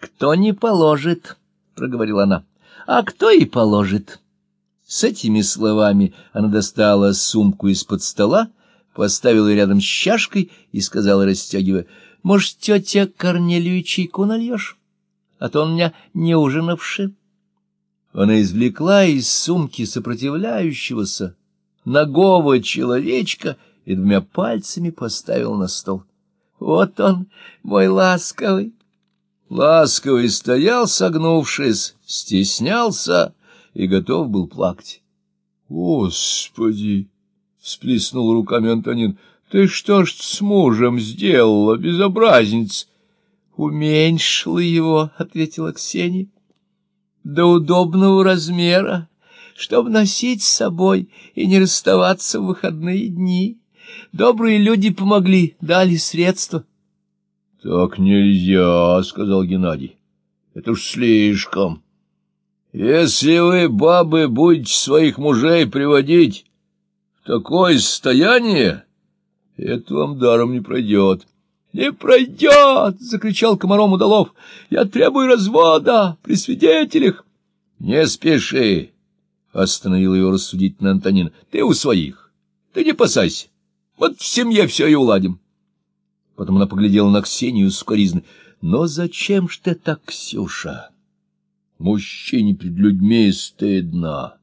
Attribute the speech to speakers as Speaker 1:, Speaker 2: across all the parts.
Speaker 1: Кто не положит, — проговорила она, — а кто и положит. С этими словами она достала сумку из-под стола, поставила рядом с чашкой и сказала, расстегивая, — Может, тетя Корнелию чайку нальешь? А то он меня не ужинавший. Она извлекла из сумки сопротивляющегося ногого человечка и двумя пальцами поставила на стол. Вот он, мой ласковый. Ласковый стоял, согнувшись, стеснялся и готов был плакать. — Господи! — всплеснул руками Антонин. — Ты что ж с мужем сделала, безобразниц? — Уменьшила его, — ответила Ксения до удобного размера, чтобы носить с собой и не расставаться в выходные дни. Добрые люди помогли, дали средства. — Так нельзя, — сказал Геннадий. — Это уж слишком. Если вы, бабы, будете своих мужей приводить в такое состояние, это вам даром не пройдет. — Не пройдет! — закричал комаром удалов. — Я требую развода при свидетелях. — Не спеши! — остановил его рассудительно Антонин. — Ты у своих. Ты не опасайся. Вот в семье все и уладим. Потом она поглядела на Ксению сукоризной. — Но зачем ж ты так, Ксюша? Мужчине перед людьми стыдно.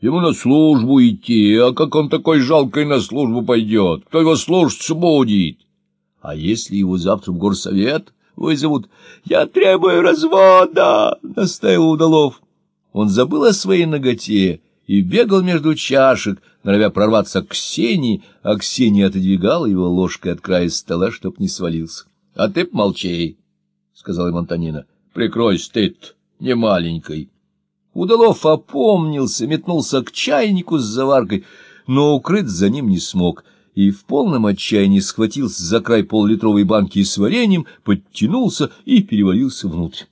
Speaker 1: Ему на службу идти, а как он такой жалкой на службу пойдет? Кто его слушаться будет? А если его завтра в горсовет вызовут? — Я требую развода! — настаивал Удалов. Он забыл о своей ноготе и бегал между чашек, норовя прорваться к Ксении, а Ксения отодвигала его ложкой от края стола, чтоб не свалился. — А ты помолчи, — сказал им Антонина. — Прикрой стыд, не маленькой. Удалов опомнился, метнулся к чайнику с заваркой, но укрыть за ним не смог — и в полном отчаянии схватился за край поллитровой банки с вареньем, подтянулся и перевалился внутрь. —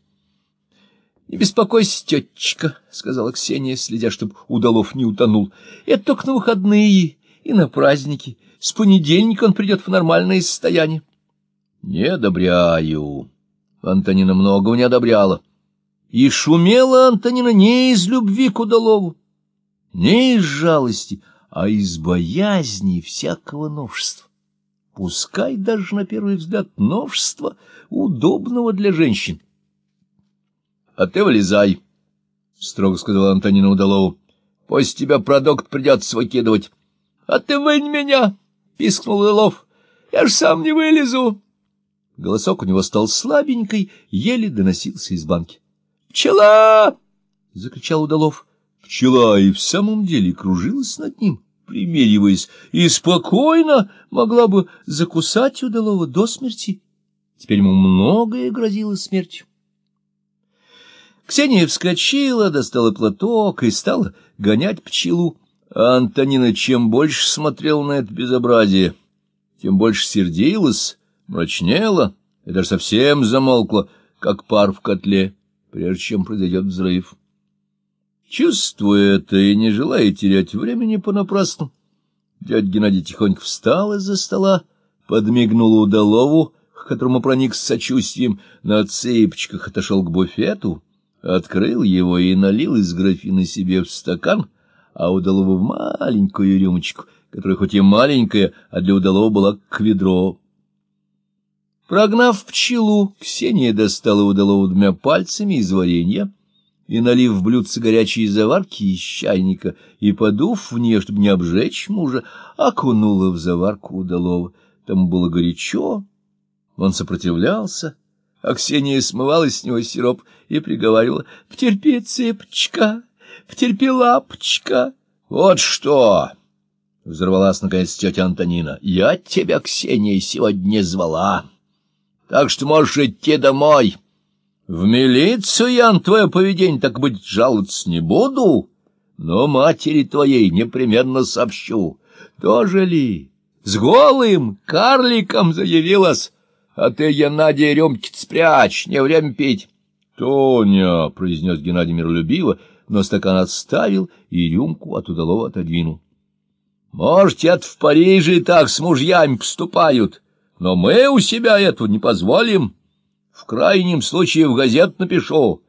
Speaker 1: Не беспокойся, тетечка, — сказала Ксения, следя, чтобы Удалов не утонул. — Это только на выходные и на праздники. С понедельника он придет в нормальное состояние. — Не одобряю. Антонина многого не одобряла. И шумела Антонина не из любви к Удалову, не из жалости, а из боязни всякого новшества. Пускай даже на первый взгляд новшества удобного для женщин. — А ты вылезай, — строго сказала Антонина Удалову. — После тебя продукт придется выкидывать. — А ты вынь меня, — пискнул Удалов. — Я ж сам не вылезу. Голосок у него стал слабенький, еле доносился из банки. — Пчела! — закричал Удалов. Пчела и в самом деле кружилась над ним, примериваясь, и спокойно могла бы закусать удалого до смерти. Теперь ему многое грозило смертью. Ксения вскочила, достала платок и стала гонять пчелу. А Антонина чем больше смотрела на это безобразие, тем больше сердилась, мрачнела и даже совсем замолкла, как пар в котле, прежде чем произойдет взрыв. Чувствуя это и не желая терять времени понапрасну, дядя Геннадий тихонько встал из-за стола, подмигнул удалову, к которому проник с сочувствием, на цепочках отошел к буфету, открыл его и налил из графина себе в стакан, а удалову в маленькую рюмочку, которая хоть и маленькая, а для удалова была к ведро. Прогнав пчелу, Ксения достала удалову двумя пальцами из варенья, и, налив в блюдце горячей заварки из чайника и подув в нее, чтобы не обжечь мужа, окунула в заварку удалого. Там было горячо, он сопротивлялся, а Ксения смывала с него сироп и приговаривала «Потерпи, цепочка, потерпи, лапочка». «Вот что!» — взорвалась наконец тетя Антонина. «Я тебя, Ксения, сегодня звала, так что можешь идти домой». В милицию я на твое поведение так быть жаловаться не буду, но матери твоей непременно сообщу. Тоже ли? С голым карликом заявилась, а ты, Геннадий, рюмки спрячь, не время пить. — Тоня, — произнес Геннадий миролюбиво, но стакан отставил и рюмку от удалого отодвинул. — Может, это в Париже и так с мужьями поступают, но мы у себя этого не позволим. — В крайнем случае в газет напишу.